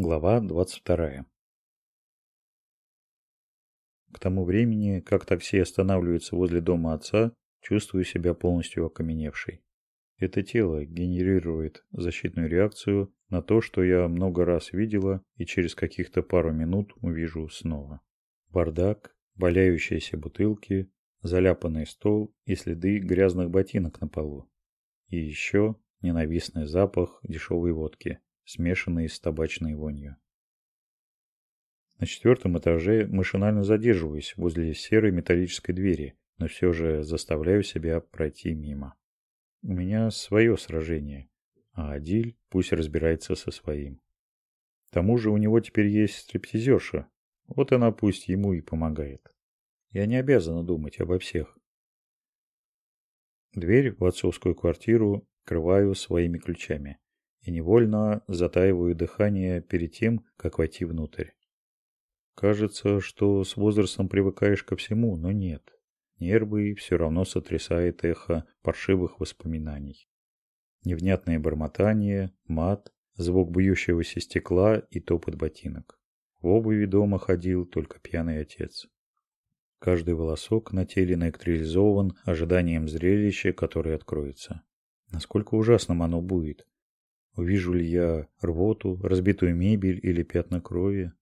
Глава 22. К тому времени, как такси останавливается возле дома отца, чувствую себя полностью окаменевшей. Это тело генерирует защитную реакцию на то, что я много раз видела и через каких-то пару минут увижу снова. Бардак, валяющиеся бутылки, заляпанный стол и следы грязных ботинок на полу. И еще ненавистный запах дешевой водки смешанные с табачной вонью. На четвертом этаже машинально задерживаюсь возле серой металлической двери, но все же заставляю себя пройти мимо. У меня свое сражение, а Адиль пусть разбирается со своим. К тому же у него теперь есть стриптизерша, вот она пусть ему и помогает. Я не обязана думать обо всех. Дверь в отцовскую квартиру открываю своими ключами и невольно затаиваю дыхание перед тем, как войти внутрь. Кажется, что с возрастом привыкаешь ко всему, но нет. Нервы все равно сотрясает эхо паршивых воспоминаний. Невнятное бормотание, мат, звук бьющегося стекла и топот ботинок. В обуви дома ходил только пьяный отец. Каждый волосок на теле наэлектризован ожиданием зрелища, которое откроется. Насколько ужасным оно будет, Увижу ли я рвоту, разбитую мебель или пятна крови?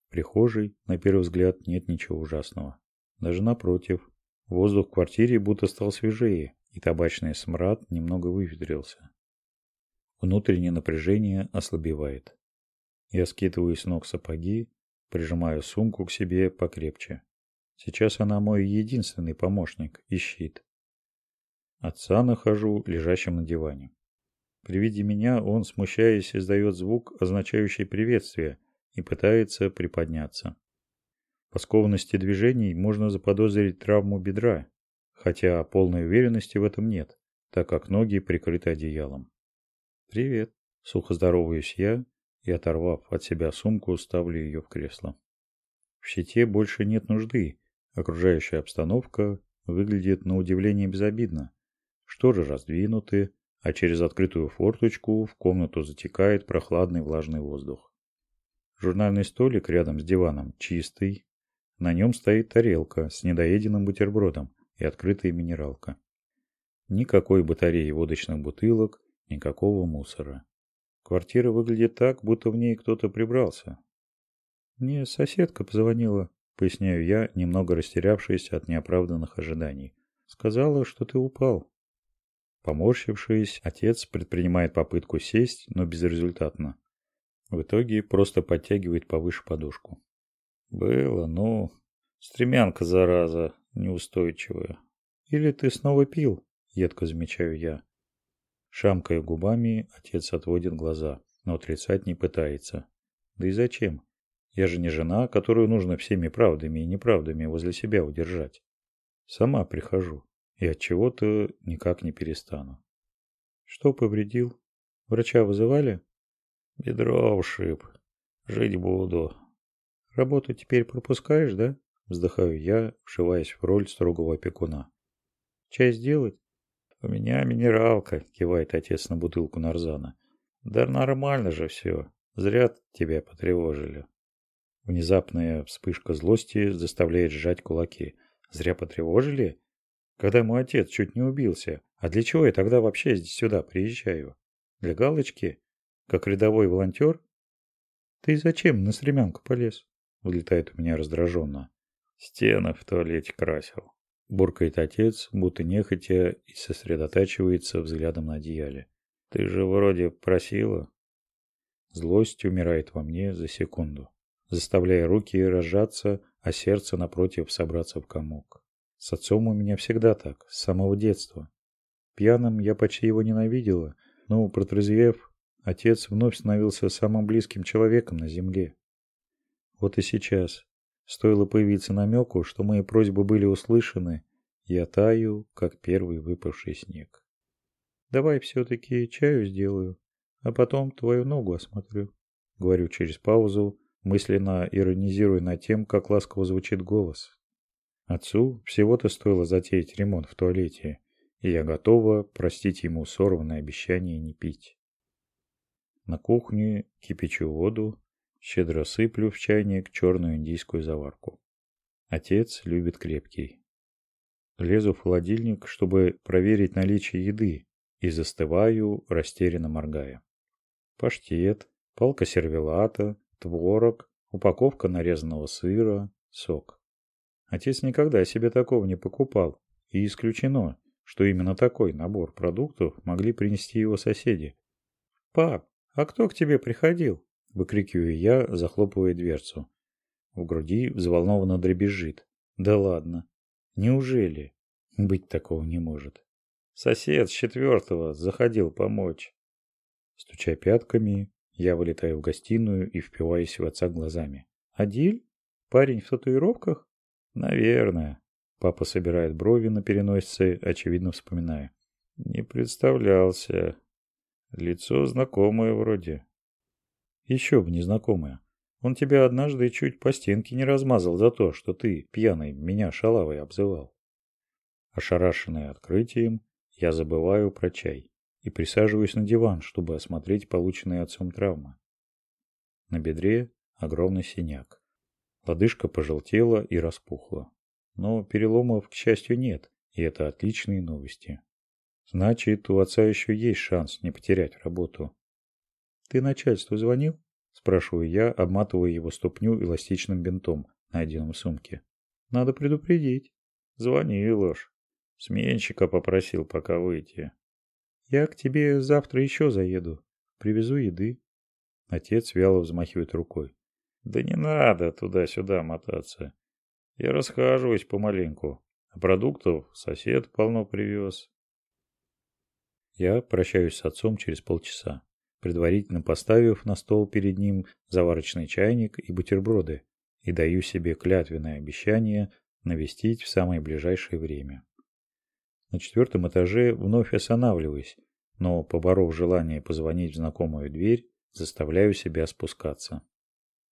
В прихожей, на первый взгляд, нет ничего ужасного. Даже напротив, воздух в квартире будто стал свежее, и табачный смрад немного выветрился. Внутреннее напряжение ослабевает. Я скидываю с ног сапоги, прижимаю сумку к себе покрепче. Сейчас она мой единственный помощник и щит. Отца нахожу лежащим на диване. При виде меня он, смущаясь, издает звук, означающий приветствие, и пытается приподняться. По скованности движений можно заподозрить травму бедра, хотя полной уверенности в этом нет, так как ноги прикрыты одеялом. «Привет», — сухо здороваюсь я и, оторвав от себя сумку, ставлю ее в кресло. В щите больше нет нужды, окружающая обстановка выглядит на удивление безобидно. Шторы раздвинуты, а через открытую форточку в комнату затекает прохладный влажный воздух. Журнальный столик рядом с диваном чистый. На нем стоит тарелка с недоеденным бутербродом и открытая минералка. Никакой батареи водочных бутылок, никакого мусора. Квартира выглядит так, будто в ней кто-то прибрался. Мне соседка позвонила, поясняю я, немного растерявшись от неоправданных ожиданий. Сказала, что ты упал. Поморщившись, отец предпринимает попытку сесть, но безрезультатно. В итоге просто подтягивает повыше подушку. Было, ну, стремянка, зараза, неустойчивая. Или ты снова пил? Едко замечаю я. Шамкая губами, отец отводит глаза, но отрицать не пытается. Да и зачем? Я же не жена, которую нужно всеми правдами и неправдами возле себя удержать. Сама прихожу и от чего-то никак не перестану. Что повредил? Врача вызывали? Бедро ушиб. Жить буду. Работу теперь пропускаешь, да? Вздыхаю я, вшиваясь в роль строгого опекуна. Чай сделать? У меня минералка, кивает отец на бутылку нарзана. Да нормально же все. Зря тебя потревожили. Внезапная вспышка злости заставляет сжать кулаки. Зря потревожили? Когда мой отец чуть не убился. А для чего я тогда вообще сюда приезжаю? Для галочки? Как рядовой волонтер? Ты зачем на стремянку полез? Вылетает у меня раздраженно. Стены в туалете красил. Буркает отец, будто нехотя и сосредотачивается взглядом на одеяле. Ты же вроде просила. Злость умирает во мне за секунду, заставляя руки разжаться, а сердце напротив собраться в комок. С отцом у меня всегда так, с самого детства. Пьяным я почти его ненавидела, но, протрезвев, отец вновь становился самым близким человеком на земле. Вот и сейчас. Стоило появиться намеку, что мои просьбы были услышаны, я таю, как первый выпавший снег. Давай все-таки чаю сделаю, а потом твою ногу осмотрю. Говорю через паузу, мысленно иронизируя над тем, как ласково звучит голос. Отцу всего-то стоило затеять ремонт в туалете, и я готова простить ему сорванное обещание не пить. На кухне кипячу воду, щедро сыплю в чайник черную индийскую заварку. Отец любит крепкий. Лезу в холодильник, чтобы проверить наличие еды, и застываю, растерянно моргая. Паштет, палка сервелата, творог, упаковка нарезанного сыра, сок. Отец никогда себе такого не покупал, и исключено, что именно такой набор продуктов могли принести его соседи. «Пап, «А кто к тебе приходил?» – выкрикиваю я, захлопывая дверцу. В груди взволнованно дребезжит. «Да ладно. Неужели? Быть такого не может. Сосед с четвертого заходил помочь». Стуча пятками, я вылетаю в гостиную и впиваюсь в отца глазами. «Адиль? Парень в татуировках?» «Наверное». Папа собирает брови на переносице, очевидно вспоминая. «Не представлялся. Лицо знакомое вроде. Еще бы незнакомое. Он тебя однажды чуть по стенке не размазал за то, что ты, пьяный, меня шалавой обзывал. Ошарашенный открытием, я забываю про чай и присаживаюсь на диван, чтобы осмотреть полученные отцом травмы. На бедре огромный синяк. Лодыжка пожелтела и распухла. Но переломов, к счастью, нет, и это отличные новости. Значит, у отца еще есть шанс не потерять работу. Ты начальству звонил? Спрашиваю я, обматывая его ступню эластичным бинтом, найденным в сумке. Надо предупредить. Звонил уж. Сменщика попросил пока выйти. Я к тебе завтра еще заеду. Привезу еды. Отец вяло взмахивает рукой. Да не надо туда-сюда мотаться. Я расхаживаюсь помаленьку. А продуктов сосед полно привез. Я прощаюсь с отцом через полчаса, предварительно поставив на стол перед ним заварочный чайник и бутерброды, и даю себе клятвенное обещание навестить в самое ближайшее время. На четвертом этаже вновь останавливаюсь, но, поборов желание позвонить в знакомую дверь, заставляю себя спускаться.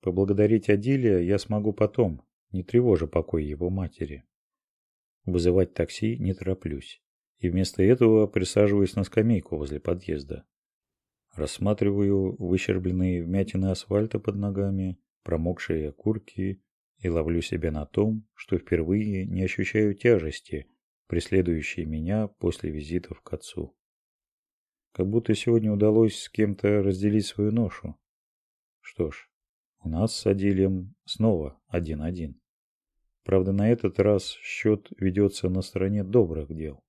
Поблагодарить Адилия я смогу потом, не тревожа покой его матери. Вызывать такси не тороплюсь и вместо этого присаживаюсь на скамейку возле подъезда. Рассматриваю выщербленные вмятины асфальта под ногами, промокшие окурки и ловлю себя на том, что впервые не ощущаю тяжести, преследующей меня после визитов к отцу. Как будто сегодня удалось с кем-то разделить свою ношу. Что ж, у нас с Адилем снова один-один. Правда, на этот раз счет ведется на стороне добрых дел.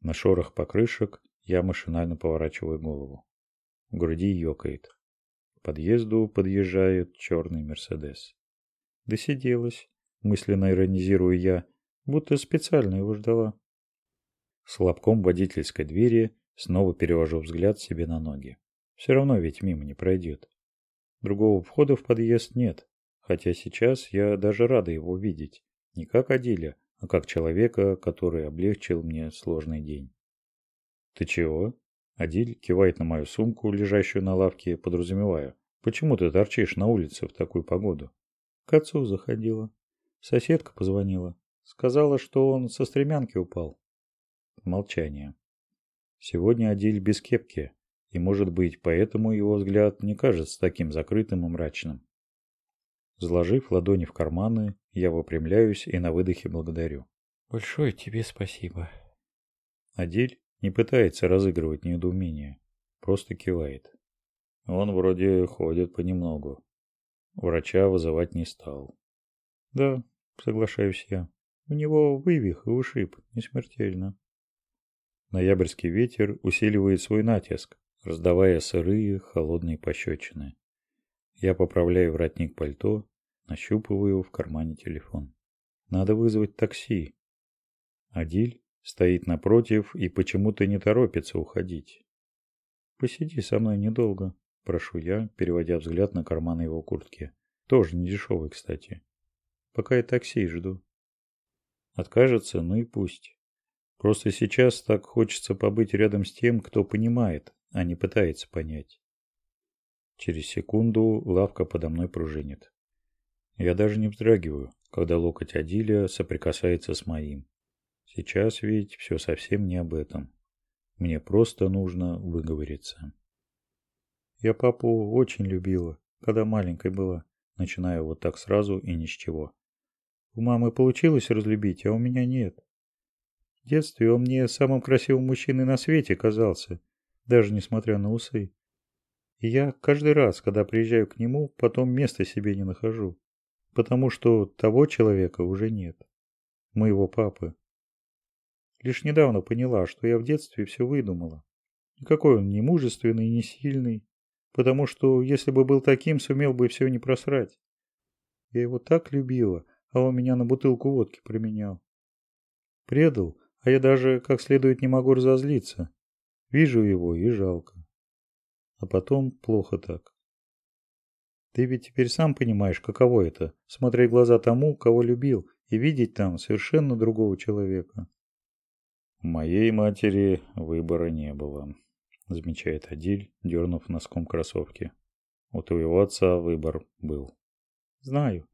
На шорох покрышек я машинально поворачиваю голову. В груди ёкает. К подъезду подъезжает черный Мерседес. Досиделась, мысленно иронизирую я, будто специально его ждала. С хлопком водительской двери снова перевожу взгляд себе на ноги. Все равно ведь мимо не пройдет. Другого входа в подъезд нет, хотя сейчас я даже рада его видеть. Не как Адиля, а как человека, который облегчил мне сложный день. «Ты чего?» Адиль кивает на мою сумку, лежащую на лавке, подразумевая. «Почему ты торчишь на улице в такую погоду?» К отцу заходила. Соседка позвонила. Сказала, что он со стремянки упал. Молчание. Сегодня Адиль без кепки, и, может быть, поэтому его взгляд не кажется таким закрытым и мрачным. Сложив ладони в карманы, я выпрямляюсь и на выдохе благодарю. «Большое тебе спасибо». Адиль не пытается разыгрывать недоумение, просто кивает. Он вроде ходит понемногу. Врача вызывать не стал. Да, соглашаюсь я. У него вывих и ушиб, не смертельно. Ноябрьский ветер усиливает свой натиск, раздавая сырые, холодные пощечины. Я поправляю воротник пальто, нащупываю в кармане телефон. Надо вызвать такси. Адиль стоит напротив и почему-то не торопится уходить. Посиди со мной недолго, прошу я, переводя взгляд на карман его куртки. Тоже не дешевый, кстати. Пока я такси жду. Откажется, ну и пусть. Просто сейчас так хочется побыть рядом с тем, кто понимает, а не пытается понять. Через секунду лавка подо мной пружинит. Я даже не вздрагиваю, когда локоть Адиля соприкасается с моим. Сейчас ведь все совсем не об этом. Мне просто нужно выговориться. Я папу очень любила, когда маленькой была, начиная вот так сразу и ни с чего. У мамы получилось разлюбить, а у меня нет. В детстве он мне самым красивым мужчиной на свете казался, даже несмотря на усы. И я каждый раз, когда приезжаю к нему, потом места себе не нахожу, потому что того человека уже нет. Моего папы. Лишь недавно поняла, что я в детстве все выдумала. Никакой он не мужественный, не сильный, потому что если бы был таким, сумел бы все не просрать. Я его так любила, а он меня на бутылку водки променял. Предал, а я даже как следует не могу разозлиться. Вижу его и жалко. А потом плохо так. Ты ведь теперь сам понимаешь, каково это – смотреть в глаза тому, кого любил, и видеть там совершенно другого человека. У моей матери выбора не было, замечает Адиль, дернув носком кроссовки. У твоего отца выбор был. Знаю.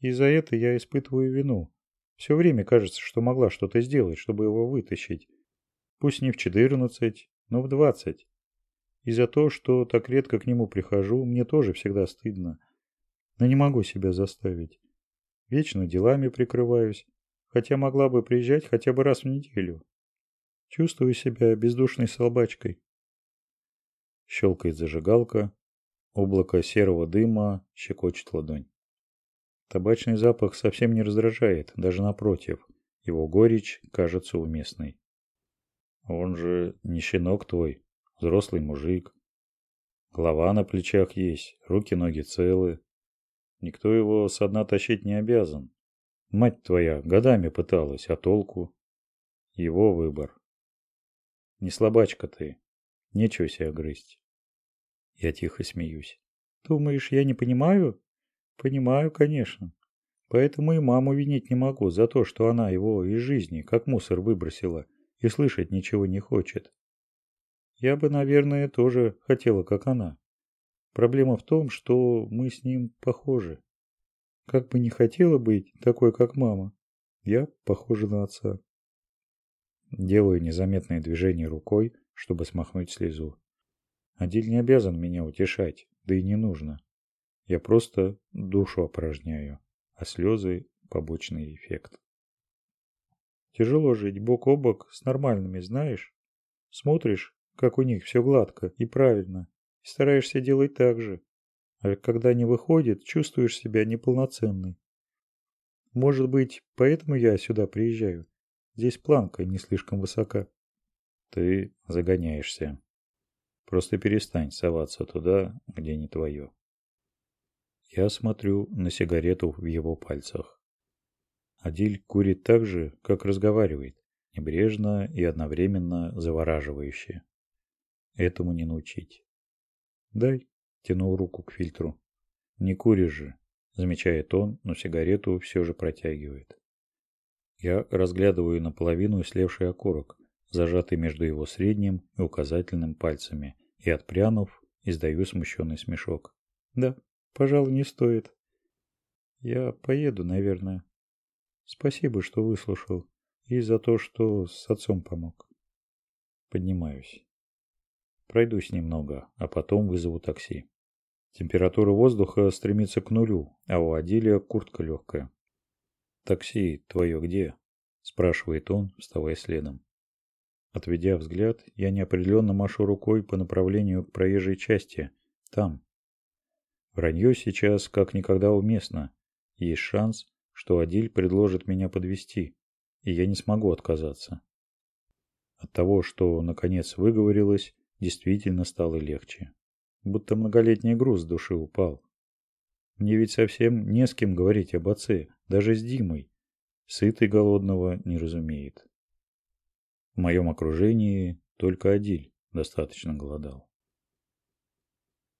И за это я испытываю вину. Все время кажется, что могла что-то сделать, чтобы его вытащить. Пусть не в четырнадцать, но в двадцать. И за то, что так редко к нему прихожу, мне тоже всегда стыдно. Но не могу себя заставить. Вечно делами прикрываюсь, хотя могла бы приезжать хотя бы раз в неделю. Чувствую себя бездушной собачкой. Щелкает зажигалка, облако серого дыма щекочет ладонь. Табачный запах совсем не раздражает, даже напротив. Его горечь кажется уместной. Он же не щенок твой, взрослый мужик. Голова на плечах есть, руки-ноги целы. Никто его со дна тащить не обязан. Мать твоя годами пыталась, а толку? Его выбор. Не слабачка ты. Нечего себя грызть. Я тихо смеюсь. Думаешь, я не понимаю? Понимаю, конечно. Поэтому и маму винить не могу за то, что она его из жизни как мусор выбросила и слышать ничего не хочет. Я бы, наверное, тоже хотела, как она. Проблема в том, что мы с ним похожи. Как бы не хотела быть такой, как мама, я похожа на отца. Делаю незаметное движение рукой, чтобы смахнуть слезу. Адиль не обязан меня утешать, да и не нужно. Я просто душу опорожняю, а слезы – побочный эффект. Тяжело жить бок о бок с нормальными, знаешь? Смотришь, как у них все гладко и правильно, и стараешься делать так же. А когда не выходит, чувствуешь себя неполноценной. Может быть, поэтому я сюда приезжаю. Здесь планка не слишком высока. Ты загоняешься. Просто перестань соваться туда, где не твое. Я смотрю на сигарету в его пальцах. Адиль курит так же, как разговаривает, небрежно и одновременно завораживающе. Этому не научить. Дай, тянул руку к фильтру. Не куришь же, замечает он, но сигарету все же протягивает. Я разглядываю наполовину слевший окурок, зажатый между его средним и указательным пальцами, и отпрянув, издаю смущенный смешок. Да, Пожалуй, не стоит. Я поеду, наверное. Спасибо, что выслушал. И за то, что с отцом помог. Поднимаюсь. Пройдусь немного, а потом вызову такси. Температура воздуха стремится к нулю, а у Адилия куртка легкая. «Такси твое где?» – спрашивает он, вставая следом. Отведя взгляд, я неопределенно машу рукой по направлению к проезжей части. Там, Вранье сейчас как никогда уместно. Есть шанс, что Адиль предложит меня подвести, и я не смогу отказаться. От того, что наконец выговорилось, действительно стало легче. Будто многолетний груз с души упал. Мне ведь совсем не с кем говорить об отце, даже с Димой. Сытый голодного не разумеет. В моем окружении только Адиль достаточно голодал.